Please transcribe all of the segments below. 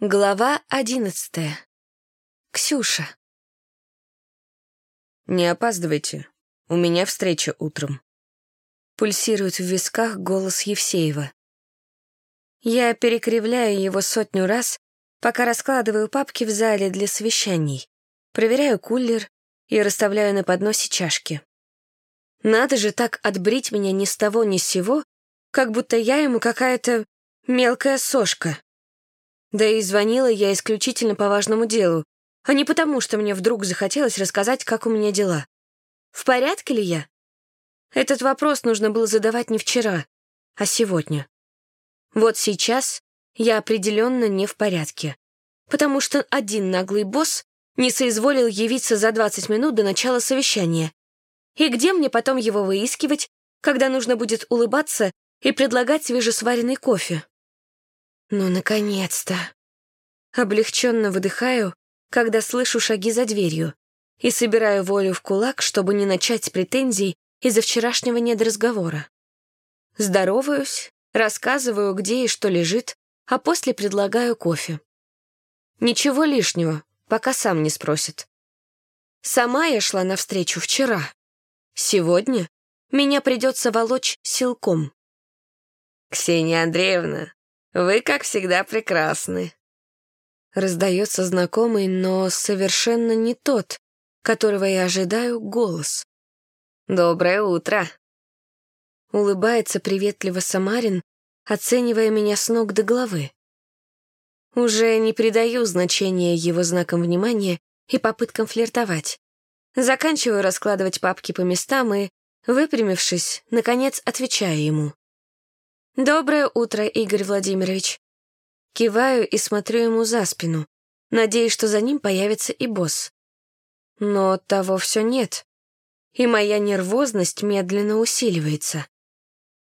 Глава одиннадцатая. Ксюша. «Не опаздывайте. У меня встреча утром». Пульсирует в висках голос Евсеева. Я перекривляю его сотню раз, пока раскладываю папки в зале для совещаний, проверяю кулер и расставляю на подносе чашки. Надо же так отбрить меня ни с того ни с сего, как будто я ему какая-то мелкая сошка. Да и звонила я исключительно по важному делу, а не потому, что мне вдруг захотелось рассказать, как у меня дела. В порядке ли я? Этот вопрос нужно было задавать не вчера, а сегодня. Вот сейчас я определенно не в порядке, потому что один наглый босс не соизволил явиться за 20 минут до начала совещания. И где мне потом его выискивать, когда нужно будет улыбаться и предлагать свежесваренный кофе? Ну, наконец-то. Облегченно выдыхаю, когда слышу шаги за дверью, и собираю волю в кулак, чтобы не начать претензий из-за вчерашнего недоразговора. Здороваюсь, рассказываю, где и что лежит, а после предлагаю кофе. Ничего лишнего, пока сам не спросит. Сама я шла навстречу вчера. Сегодня меня придется волочь силком. «Ксения Андреевна, вы, как всегда, прекрасны». Раздается знакомый, но совершенно не тот, которого я ожидаю, голос. «Доброе утро!» Улыбается приветливо Самарин, оценивая меня с ног до головы. Уже не придаю значения его знакам внимания и попыткам флиртовать. Заканчиваю раскладывать папки по местам и, выпрямившись, наконец отвечаю ему. «Доброе утро, Игорь Владимирович». Киваю и смотрю ему за спину, надеясь, что за ним появится и босс. Но того все нет, и моя нервозность медленно усиливается.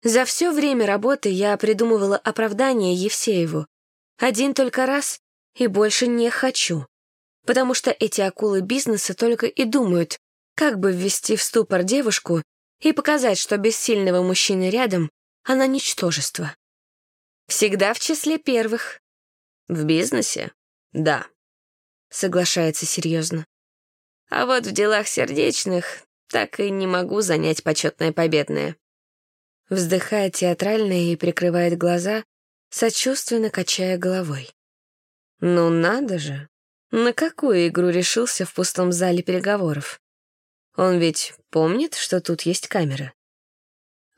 За все время работы я придумывала оправдание Евсееву. Один только раз и больше не хочу. Потому что эти акулы бизнеса только и думают, как бы ввести в ступор девушку и показать, что без сильного мужчины рядом она ничтожество. Всегда в числе первых. В бизнесе? Да. Соглашается серьезно. А вот в делах сердечных так и не могу занять почетное победное. Вздыхает театрально и прикрывает глаза, сочувственно качая головой. Ну надо же, на какую игру решился в пустом зале переговоров? Он ведь помнит, что тут есть камера?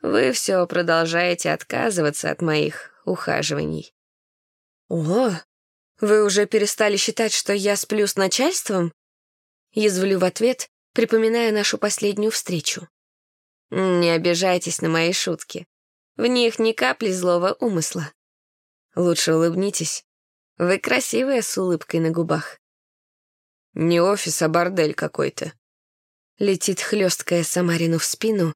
Вы все продолжаете отказываться от моих ухаживаний. О, вы уже перестали считать, что я сплю с начальством? Язвлю в ответ, припоминая нашу последнюю встречу. Не обижайтесь на мои шутки. В них ни капли злого умысла. Лучше улыбнитесь. Вы красивая с улыбкой на губах. Не офис, а бордель какой-то. Летит хлесткая Самарину в спину,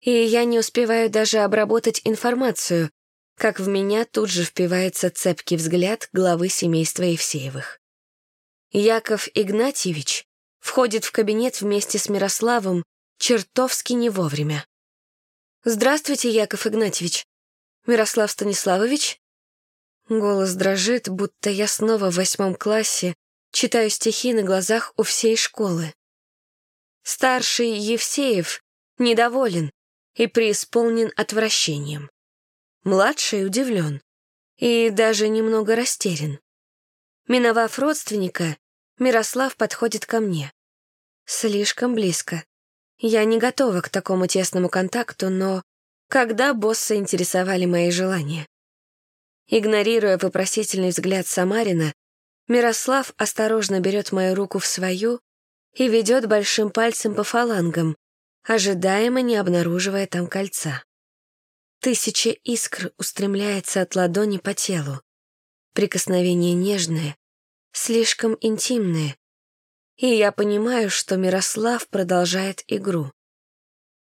и я не успеваю даже обработать информацию, как в меня тут же впивается цепкий взгляд главы семейства Евсеевых. Яков Игнатьевич входит в кабинет вместе с Мирославом чертовски не вовремя. «Здравствуйте, Яков Игнатьевич. Мирослав Станиславович?» Голос дрожит, будто я снова в восьмом классе читаю стихи на глазах у всей школы. Старший Евсеев недоволен, и преисполнен отвращением. Младший удивлен и даже немного растерян. Миновав родственника, Мирослав подходит ко мне. Слишком близко. Я не готова к такому тесному контакту, но когда босса интересовали мои желания? Игнорируя вопросительный взгляд Самарина, Мирослав осторожно берет мою руку в свою и ведет большим пальцем по фалангам, ожидаемо не обнаруживая там кольца. Тысяча искр устремляется от ладони по телу. Прикосновение нежное, слишком интимное. И я понимаю, что Мирослав продолжает игру.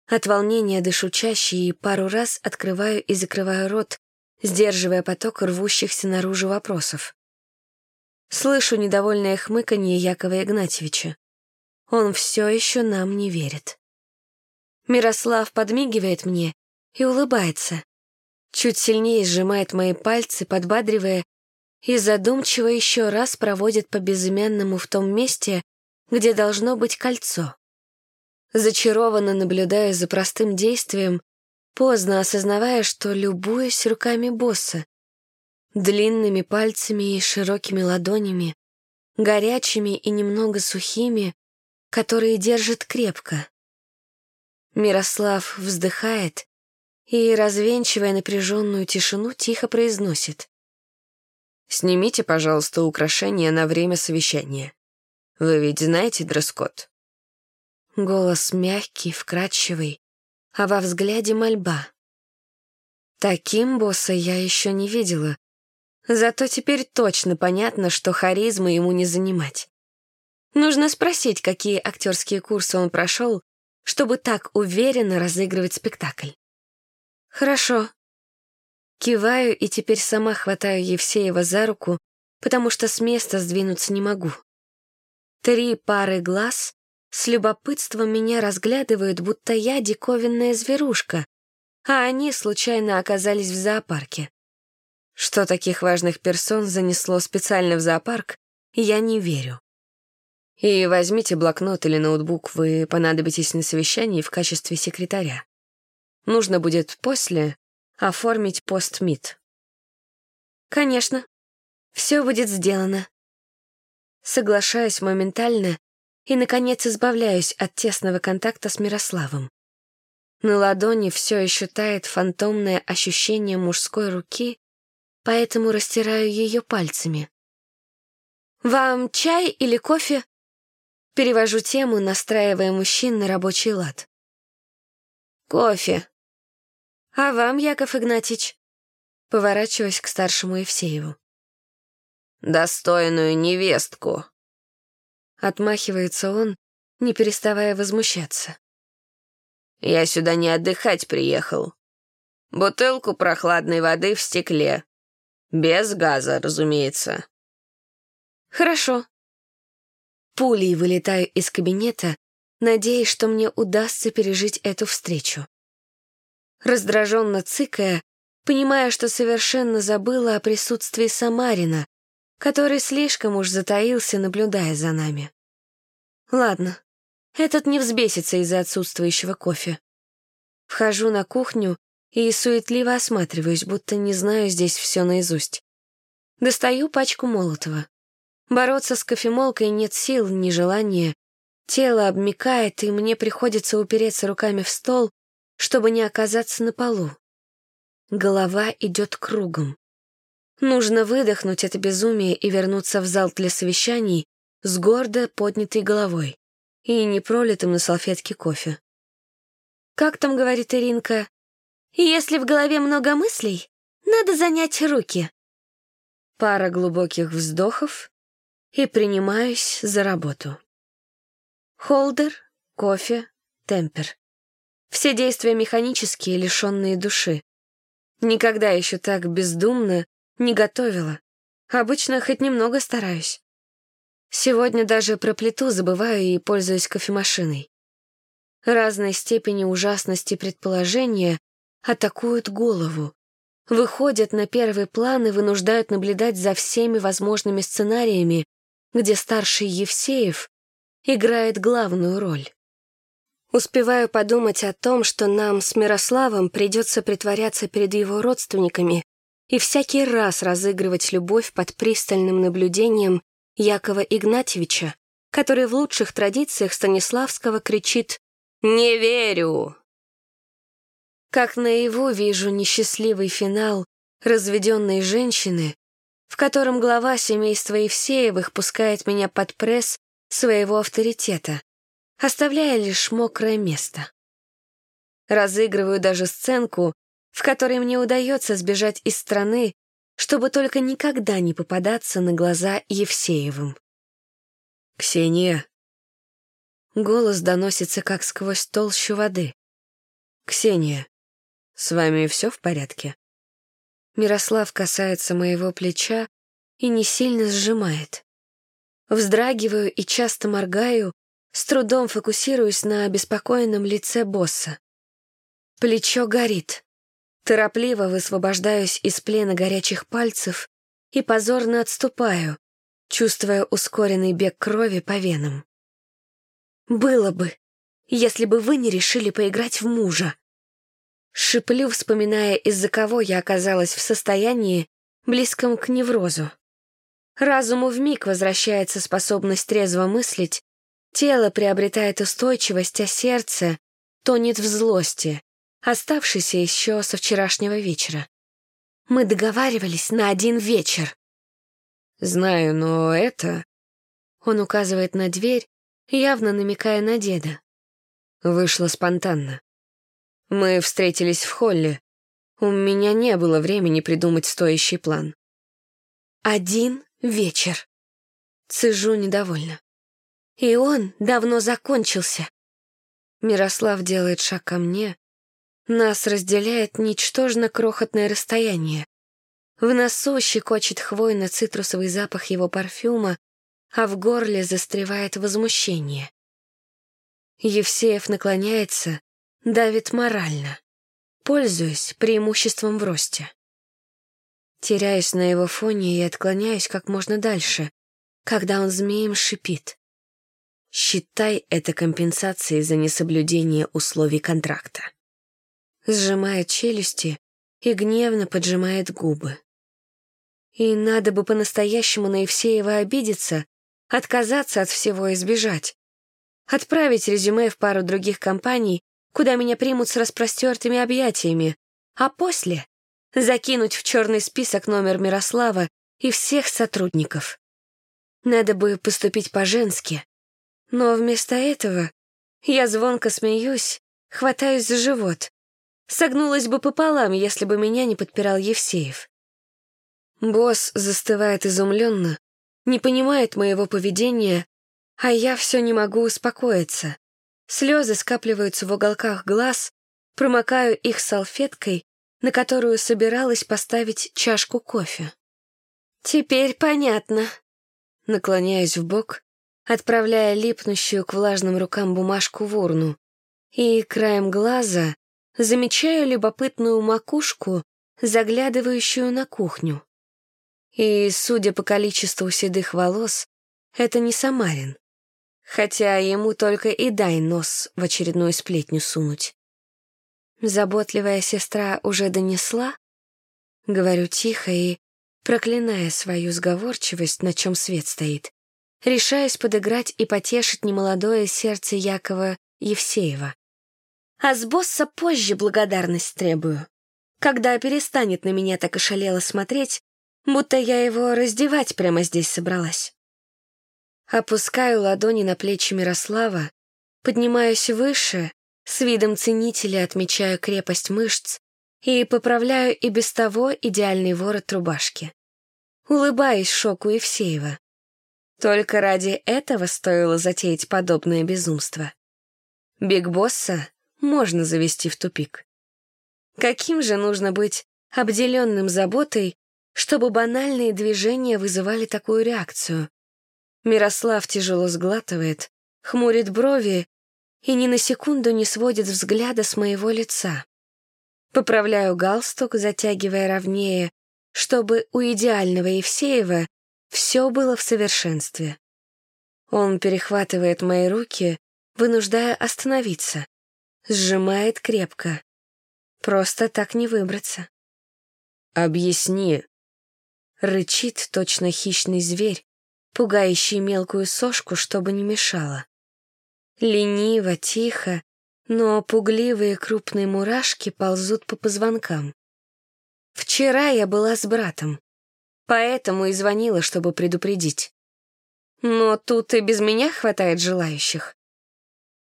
От волнения дышу чаще и пару раз открываю и закрываю рот, сдерживая поток рвущихся наружу вопросов. Слышу недовольное хмыканье Якова Игнатьевича. Он все еще нам не верит. Мирослав подмигивает мне и улыбается. Чуть сильнее сжимает мои пальцы, подбадривая и задумчиво еще раз проводит по безымянному в том месте, где должно быть кольцо. Зачарованно наблюдаю за простым действием, поздно осознавая, что любуюсь руками босса, длинными пальцами и широкими ладонями, горячими и немного сухими, которые держит крепко. Мирослав вздыхает и, развенчивая напряженную тишину, тихо произносит. «Снимите, пожалуйста, украшения на время совещания. Вы ведь знаете дресс-код?» Голос мягкий, вкрадчивый, а во взгляде мольба. Таким босса я еще не видела, зато теперь точно понятно, что харизмы ему не занимать. Нужно спросить, какие актерские курсы он прошел, чтобы так уверенно разыгрывать спектакль. Хорошо. Киваю и теперь сама хватаю Евсеева за руку, потому что с места сдвинуться не могу. Три пары глаз с любопытством меня разглядывают, будто я диковинная зверушка, а они случайно оказались в зоопарке. Что таких важных персон занесло специально в зоопарк, я не верю. И возьмите блокнот или ноутбук, вы понадобитесь на совещании в качестве секретаря. Нужно будет после оформить пост-мит. Конечно, все будет сделано. Соглашаюсь моментально и, наконец, избавляюсь от тесного контакта с Мирославом. На ладони все еще тает фантомное ощущение мужской руки, поэтому растираю ее пальцами. «Вам чай или кофе?» Перевожу тему, настраивая мужчин на рабочий лад. «Кофе», «А вам, Яков Игнатьич?» Поворачиваясь к старшему Евсееву. «Достойную невестку!» Отмахивается он, не переставая возмущаться. «Я сюда не отдыхать приехал. Бутылку прохладной воды в стекле. Без газа, разумеется». «Хорошо». Пулей вылетаю из кабинета, надеясь, что мне удастся пережить эту встречу раздраженно цыкая, понимая, что совершенно забыла о присутствии Самарина, который слишком уж затаился, наблюдая за нами. Ладно, этот не взбесится из-за отсутствующего кофе. Вхожу на кухню и суетливо осматриваюсь, будто не знаю здесь все наизусть. Достаю пачку Молотова. Бороться с кофемолкой нет сил, ни желания. Тело обмикает, и мне приходится упереться руками в стол, чтобы не оказаться на полу. Голова идет кругом. Нужно выдохнуть это безумие и вернуться в зал для совещаний с гордо поднятой головой и не пролитым на салфетке кофе. Как там говорит Иринка? Если в голове много мыслей, надо занять руки. Пара глубоких вздохов и принимаюсь за работу. Холдер, кофе, темпер. Все действия механические, лишенные души. Никогда еще так бездумно не готовила. Обычно хоть немного стараюсь. Сегодня даже про плиту забываю и пользуюсь кофемашиной. Разной степени ужасности предположения атакуют голову, выходят на первый план и вынуждают наблюдать за всеми возможными сценариями, где старший Евсеев играет главную роль. Успеваю подумать о том, что нам с Мирославом придется притворяться перед его родственниками и всякий раз разыгрывать любовь под пристальным наблюдением Якова Игнатьевича, который в лучших традициях Станиславского кричит «Не верю!». Как наяву вижу несчастливый финал разведенной женщины, в котором глава семейства Евсеевых пускает меня под пресс своего авторитета оставляя лишь мокрое место. Разыгрываю даже сценку, в которой мне удается сбежать из страны, чтобы только никогда не попадаться на глаза Евсеевым. «Ксения!» Голос доносится, как сквозь толщу воды. «Ксения, с вами все в порядке?» Мирослав касается моего плеча и не сильно сжимает. Вздрагиваю и часто моргаю, с трудом фокусируюсь на обеспокоенном лице босса. Плечо горит. Торопливо высвобождаюсь из плена горячих пальцев и позорно отступаю, чувствуя ускоренный бег крови по венам. «Было бы, если бы вы не решили поиграть в мужа». Шиплю, вспоминая, из-за кого я оказалась в состоянии, близком к неврозу. Разуму вмиг возвращается способность трезво мыслить, тело приобретает устойчивость, а сердце тонет в злости, оставшейся еще со вчерашнего вечера. Мы договаривались на один вечер. Знаю, но это... Он указывает на дверь, явно намекая на деда. Вышло спонтанно. Мы встретились в холле. У меня не было времени придумать стоящий план. Один вечер. Цежу недовольно. И он давно закончился. Мирослав делает шаг ко мне. Нас разделяет ничтожно крохотное расстояние. В носу щекочет хвойно-цитрусовый запах его парфюма, а в горле застревает возмущение. Евсеев наклоняется, давит морально, пользуясь преимуществом в росте. Теряюсь на его фоне и отклоняюсь как можно дальше, когда он змеем шипит. Считай это компенсацией за несоблюдение условий контракта. Сжимает челюсти и гневно поджимает губы. И надо бы по-настоящему на Евсеева обидеться, отказаться от всего и сбежать. Отправить резюме в пару других компаний, куда меня примут с распростертыми объятиями, а после закинуть в черный список номер Мирослава и всех сотрудников. Надо бы поступить по-женски. Но вместо этого я звонко смеюсь, хватаюсь за живот. Согнулась бы пополам, если бы меня не подпирал Евсеев. Босс застывает изумленно, не понимает моего поведения, а я все не могу успокоиться. Слезы скапливаются в уголках глаз, промокаю их салфеткой на которую собиралась поставить чашку кофе. «Теперь понятно». Наклоняюсь в бок, отправляя липнущую к влажным рукам бумажку в урну, и краем глаза замечаю любопытную макушку, заглядывающую на кухню. И, судя по количеству седых волос, это не Самарин. Хотя ему только и дай нос в очередную сплетню сунуть. Заботливая сестра уже донесла? Говорю тихо и, проклиная свою сговорчивость, на чем свет стоит, решаясь подыграть и потешить немолодое сердце Якова Евсеева. А с босса позже благодарность требую, когда перестанет на меня так ошалело смотреть, будто я его раздевать прямо здесь собралась. Опускаю ладони на плечи Мирослава, поднимаюсь выше с видом ценителя отмечаю крепость мышц и поправляю и без того идеальный ворот рубашки. Улыбаюсь шоку Евсеева. Только ради этого стоило затеять подобное безумство. Биг Босса можно завести в тупик. Каким же нужно быть обделенным заботой, чтобы банальные движения вызывали такую реакцию? Мирослав тяжело сглатывает, хмурит брови и ни на секунду не сводит взгляда с моего лица. Поправляю галстук, затягивая ровнее, чтобы у идеального Евсеева все было в совершенстве. Он перехватывает мои руки, вынуждая остановиться. Сжимает крепко. Просто так не выбраться. «Объясни». Рычит точно хищный зверь, пугающий мелкую сошку, чтобы не мешало. Лениво, тихо, но пугливые крупные мурашки ползут по позвонкам. Вчера я была с братом, поэтому и звонила, чтобы предупредить. Но тут и без меня хватает желающих.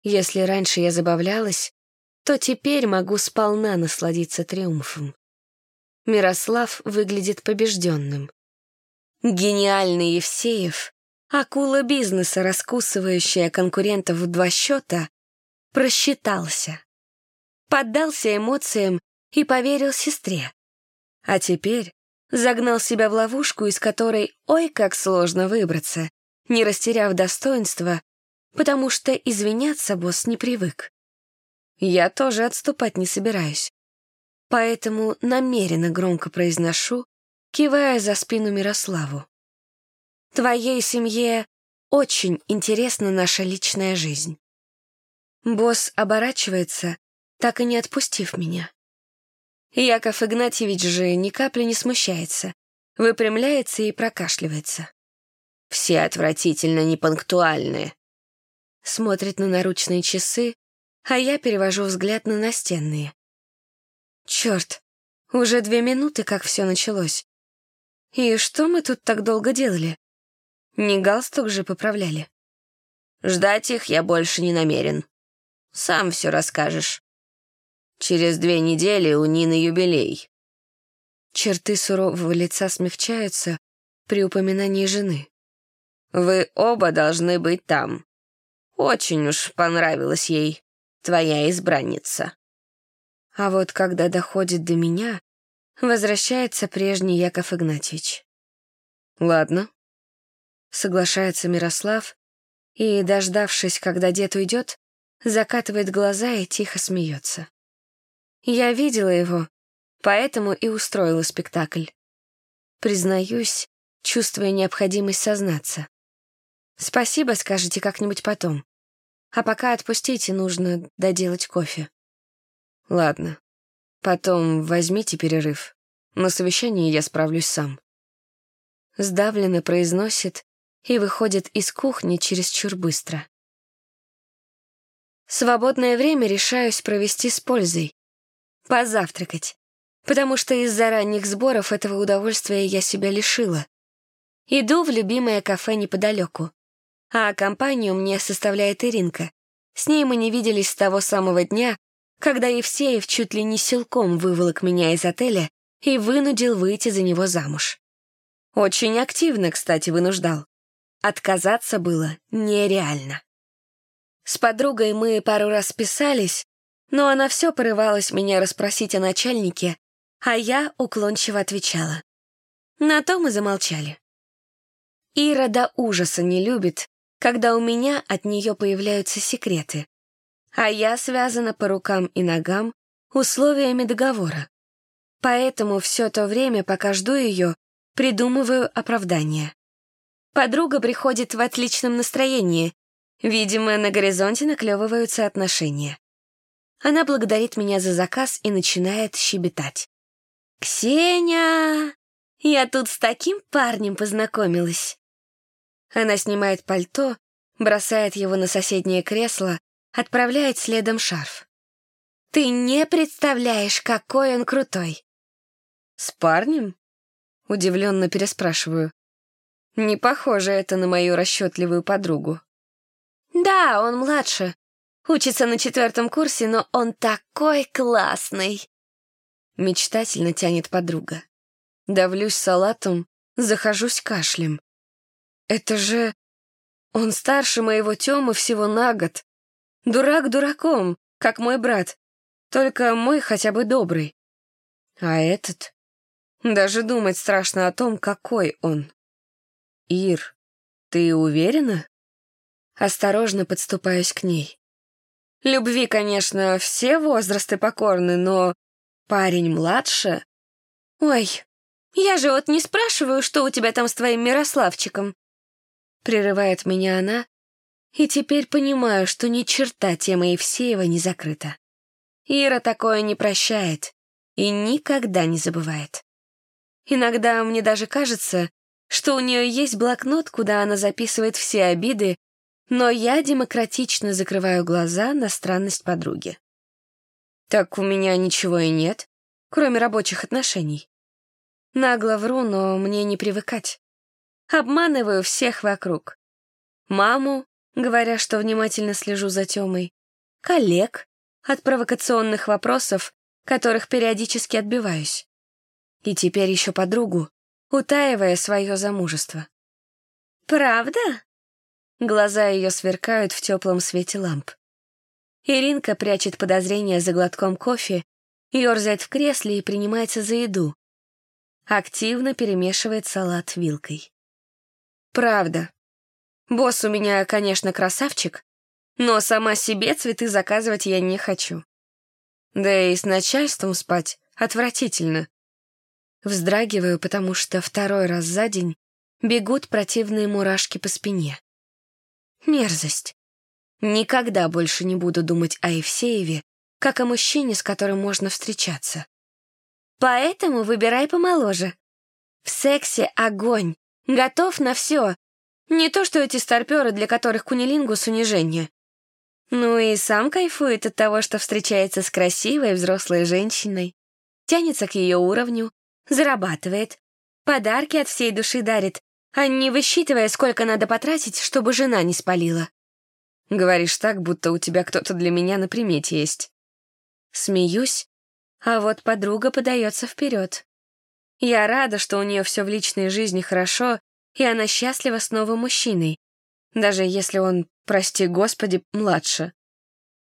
Если раньше я забавлялась, то теперь могу сполна насладиться триумфом. Мирослав выглядит побежденным. Гениальный Евсеев акула бизнеса, раскусывающая конкурентов в два счета, просчитался. Поддался эмоциям и поверил сестре. А теперь загнал себя в ловушку, из которой ой как сложно выбраться, не растеряв достоинства, потому что извиняться босс не привык. Я тоже отступать не собираюсь. Поэтому намеренно громко произношу, кивая за спину Мирославу. «Твоей семье очень интересна наша личная жизнь». Босс оборачивается, так и не отпустив меня. Яков Игнатьевич же ни капли не смущается, выпрямляется и прокашливается. «Все отвратительно непунктуальные». Смотрит на наручные часы, а я перевожу взгляд на настенные. Черт, уже две минуты, как все началось. И что мы тут так долго делали? Не галстук же поправляли. Ждать их я больше не намерен. Сам все расскажешь. Через две недели у Нины юбилей. Черты сурового лица смягчаются при упоминании жены. Вы оба должны быть там. Очень уж понравилась ей твоя избранница. А вот когда доходит до меня, возвращается прежний Яков Игнатьевич. Ладно. Соглашается Мирослав и, дождавшись, когда дед уйдет, закатывает глаза и тихо смеется. Я видела его, поэтому и устроила спектакль. Признаюсь, чувствуя необходимость сознаться. Спасибо скажете как-нибудь потом. А пока отпустите, нужно доделать кофе. Ладно. Потом возьмите перерыв. На совещании я справлюсь сам. Сдавленно произносит и выходит из кухни чересчур быстро. Свободное время решаюсь провести с пользой, позавтракать, потому что из-за ранних сборов этого удовольствия я себя лишила. Иду в любимое кафе неподалеку, а компанию мне составляет Иринка. С ней мы не виделись с того самого дня, когда Евсеев чуть ли не силком выволок меня из отеля и вынудил выйти за него замуж. Очень активно, кстати, вынуждал. Отказаться было нереально. С подругой мы пару раз писались, но она все порывалась меня расспросить о начальнике, а я уклончиво отвечала. На то мы замолчали. Ира до ужаса не любит, когда у меня от нее появляются секреты, а я связана по рукам и ногам условиями договора. Поэтому все то время, пока жду ее, придумываю оправдание. Подруга приходит в отличном настроении. Видимо, на горизонте наклевываются отношения. Она благодарит меня за заказ и начинает щебетать. «Ксения! Я тут с таким парнем познакомилась!» Она снимает пальто, бросает его на соседнее кресло, отправляет следом шарф. «Ты не представляешь, какой он крутой!» «С парнем?» — удивленно переспрашиваю. Не похоже это на мою расчетливую подругу. «Да, он младше, Учится на четвертом курсе, но он такой классный!» Мечтательно тянет подруга. Давлюсь салатом, захожусь кашлем. «Это же... Он старше моего Тёмы всего на год. Дурак дураком, как мой брат. Только мой хотя бы добрый. А этот... Даже думать страшно о том, какой он. Ир, ты уверена? Осторожно подступаюсь к ней. Любви, конечно, все возрасты покорны, но парень младше... Ой, я же вот не спрашиваю, что у тебя там с твоим Мирославчиком. Прерывает меня она, и теперь понимаю, что ни черта тема Евсеева не закрыта. Ира такое не прощает и никогда не забывает. Иногда мне даже кажется, что у нее есть блокнот, куда она записывает все обиды, но я демократично закрываю глаза на странность подруги. Так у меня ничего и нет, кроме рабочих отношений. Нагло вру, но мне не привыкать. Обманываю всех вокруг. Маму, говоря, что внимательно слежу за Тёмой, коллег от провокационных вопросов, которых периодически отбиваюсь. И теперь еще подругу, утаивая свое замужество. «Правда?» Глаза ее сверкают в теплом свете ламп. Иринка прячет подозрения за глотком кофе, ерзает в кресле и принимается за еду. Активно перемешивает салат вилкой. Правда. Босс у меня, конечно, красавчик, но сама себе цветы заказывать я не хочу. Да и с начальством спать отвратительно. Вздрагиваю, потому что второй раз за день бегут противные мурашки по спине. Мерзость. Никогда больше не буду думать о Евсееве, как о мужчине, с которым можно встречаться. Поэтому выбирай помоложе. В сексе огонь. Готов на все. Не то, что эти старперы, для которых кунилингус — унижение. Ну и сам кайфует от того, что встречается с красивой взрослой женщиной, тянется к ее уровню, зарабатывает, подарки от всей души дарит, а не высчитывая, сколько надо потратить, чтобы жена не спалила. Говоришь так, будто у тебя кто-то для меня на примете есть. Смеюсь, а вот подруга подается вперед. Я рада, что у нее все в личной жизни хорошо, и она счастлива с новым мужчиной, даже если он, прости господи, младше.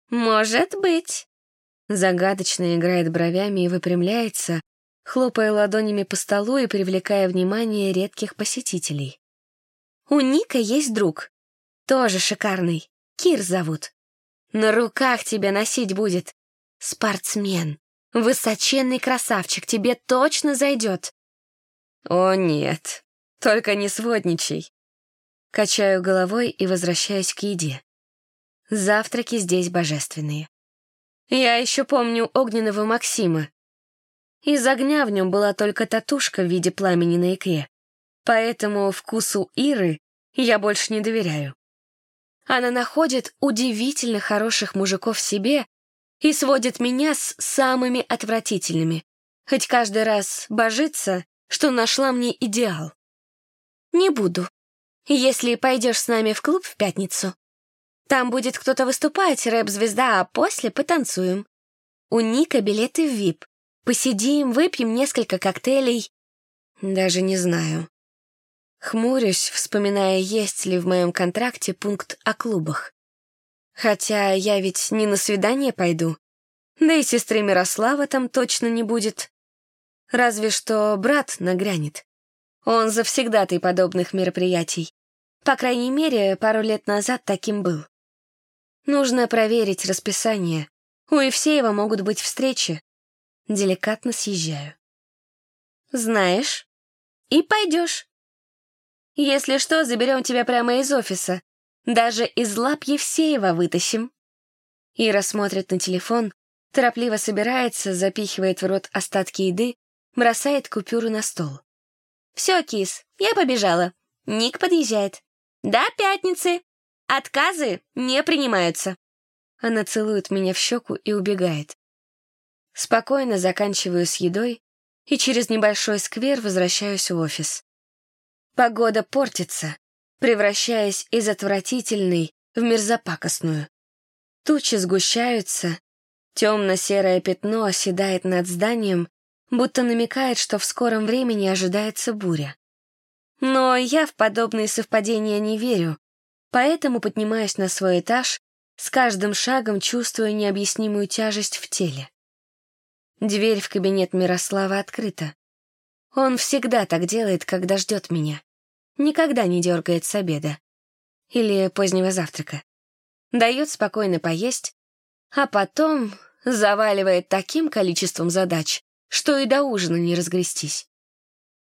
«Может быть», — загадочно играет бровями и выпрямляется, хлопая ладонями по столу и привлекая внимание редких посетителей. «У Ника есть друг. Тоже шикарный. Кир зовут. На руках тебя носить будет. Спортсмен. Высоченный красавчик. Тебе точно зайдет». «О, нет. Только не сводничай». Качаю головой и возвращаюсь к еде. Завтраки здесь божественные. Я еще помню огненного Максима, из огня в нем была только татушка в виде пламени на икре. Поэтому вкусу Иры я больше не доверяю. Она находит удивительно хороших мужиков себе и сводит меня с самыми отвратительными, хоть каждый раз божится, что нашла мне идеал. Не буду. Если пойдешь с нами в клуб в пятницу, там будет кто-то выступать, рэп-звезда, а после потанцуем. У Ника билеты в ВИП. Посидим, выпьем несколько коктейлей. Даже не знаю. Хмурюсь, вспоминая, есть ли в моем контракте пункт о клубах. Хотя я ведь не на свидание пойду. Да и сестры Мирослава там точно не будет. Разве что брат нагрянет. Он завсегдатый подобных мероприятий. По крайней мере, пару лет назад таким был. Нужно проверить расписание. У Евсеева могут быть встречи, деликатно съезжаю. «Знаешь, и пойдешь. Если что, заберем тебя прямо из офиса. Даже из лап Евсеева вытащим». Ира смотрит на телефон, торопливо собирается, запихивает в рот остатки еды, бросает купюру на стол. «Все, кис, я побежала. Ник подъезжает. До пятницы. Отказы не принимаются». Она целует меня в щеку и убегает. Спокойно заканчиваю с едой и через небольшой сквер возвращаюсь в офис. Погода портится, превращаясь из отвратительной в мерзопакостную. Тучи сгущаются, темно-серое пятно оседает над зданием, будто намекает, что в скором времени ожидается буря. Но я в подобные совпадения не верю, поэтому поднимаюсь на свой этаж, с каждым шагом чувствую необъяснимую тяжесть в теле. Дверь в кабинет Мирослава открыта. Он всегда так делает, когда ждет меня. Никогда не дергает с обеда. Или позднего завтрака. Дает спокойно поесть, а потом заваливает таким количеством задач, что и до ужина не разгрестись.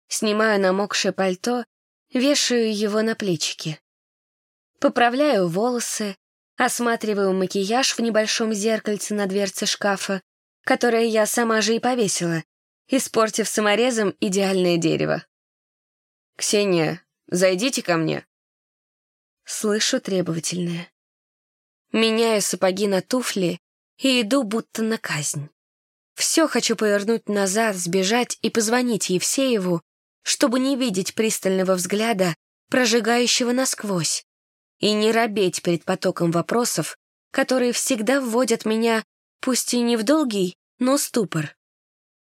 Снимаю намокшее пальто, вешаю его на плечики. Поправляю волосы, осматриваю макияж в небольшом зеркальце на дверце шкафа, которое я сама же и повесила, испортив саморезом идеальное дерево. «Ксения, зайдите ко мне». Слышу требовательное. Меняю сапоги на туфли и иду будто на казнь. Все хочу повернуть назад, сбежать и позвонить Евсееву, чтобы не видеть пристального взгляда, прожигающего насквозь, и не робеть перед потоком вопросов, которые всегда вводят меня, пусть и не в долгий, но ступор.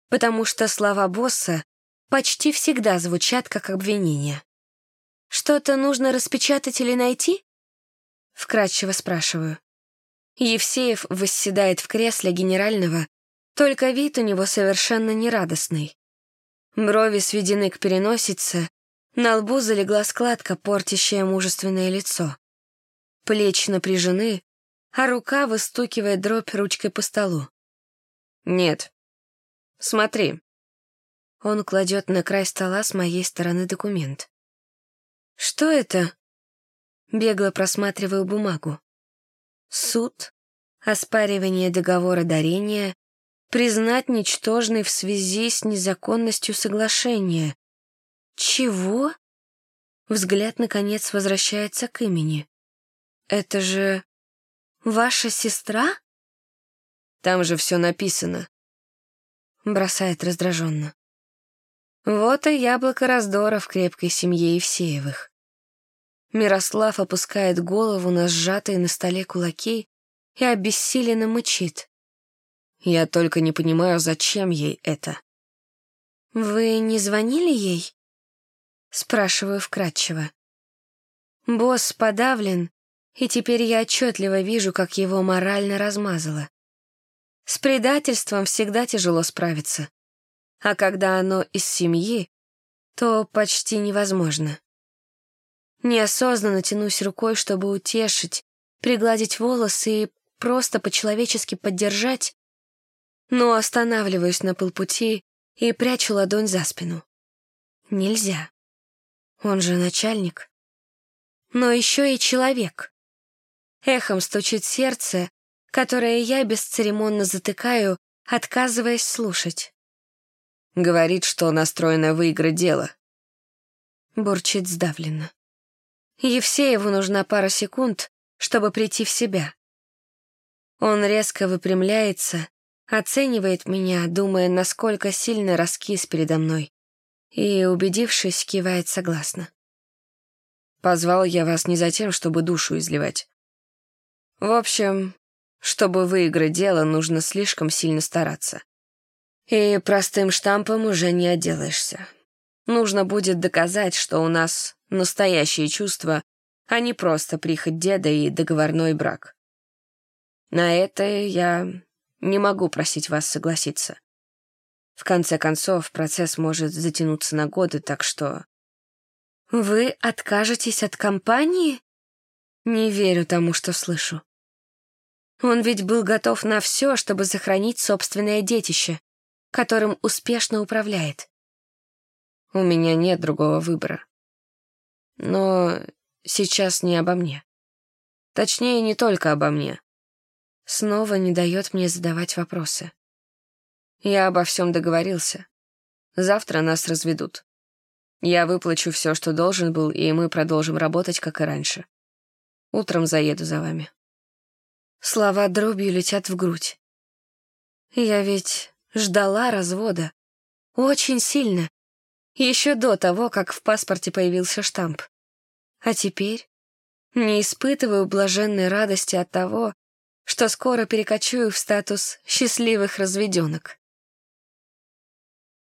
Потому что слова босса почти всегда звучат как обвинение. «Что-то нужно распечатать или найти?» Вкратчиво спрашиваю. Евсеев восседает в кресле генерального, только вид у него совершенно нерадостный. Брови сведены к переносице, на лбу залегла складка, портящая мужественное лицо. Плечи напряжены, а рука выстукивает дробь ручкой по столу. Нет. Смотри. Он кладет на край стола с моей стороны документ. «Что это?» Бегло просматриваю бумагу. Суд, оспаривание договора дарения, признать ничтожный в связи с незаконностью соглашения. Чего? Взгляд, наконец, возвращается к имени. Это же ваша сестра? Там же все написано. Бросает раздраженно. Вот и яблоко раздора в крепкой семье Евсеевых. Мирослав опускает голову на сжатые на столе кулаки и обессиленно мычит. Я только не понимаю, зачем ей это. «Вы не звонили ей?» Спрашиваю вкратчиво. Босс подавлен, и теперь я отчетливо вижу, как его морально размазало. С предательством всегда тяжело справиться а когда оно из семьи, то почти невозможно. Неосознанно тянусь рукой, чтобы утешить, пригладить волосы и просто по-человечески поддержать, но останавливаюсь на полпути и прячу ладонь за спину. Нельзя. Он же начальник. Но еще и человек. Эхом стучит сердце, которое я бесцеремонно затыкаю, отказываясь слушать. Говорит, что настроена выиграть дело. Бурчит сдавленно. Евсееву нужна пара секунд, чтобы прийти в себя. Он резко выпрямляется, оценивает меня, думая, насколько сильно раскис передо мной, и, убедившись, кивает согласно. Позвал я вас не за тем, чтобы душу изливать. В общем, чтобы выиграть дело, нужно слишком сильно стараться. И простым штампом уже не отделаешься. Нужно будет доказать, что у нас настоящие чувства, а не просто прихоть деда и договорной брак. На это я не могу просить вас согласиться. В конце концов, процесс может затянуться на годы, так что... Вы откажетесь от компании? Не верю тому, что слышу. Он ведь был готов на все, чтобы сохранить собственное детище которым успешно управляет. У меня нет другого выбора. Но сейчас не обо мне. Точнее, не только обо мне. Снова не дает мне задавать вопросы. Я обо всем договорился. Завтра нас разведут. Я выплачу все, что должен был, и мы продолжим работать, как и раньше. Утром заеду за вами. Слова дробью летят в грудь. Я ведь ждала развода. Очень сильно. Еще до того, как в паспорте появился штамп. А теперь не испытываю блаженной радости от того, что скоро перекочую в статус счастливых разведенок.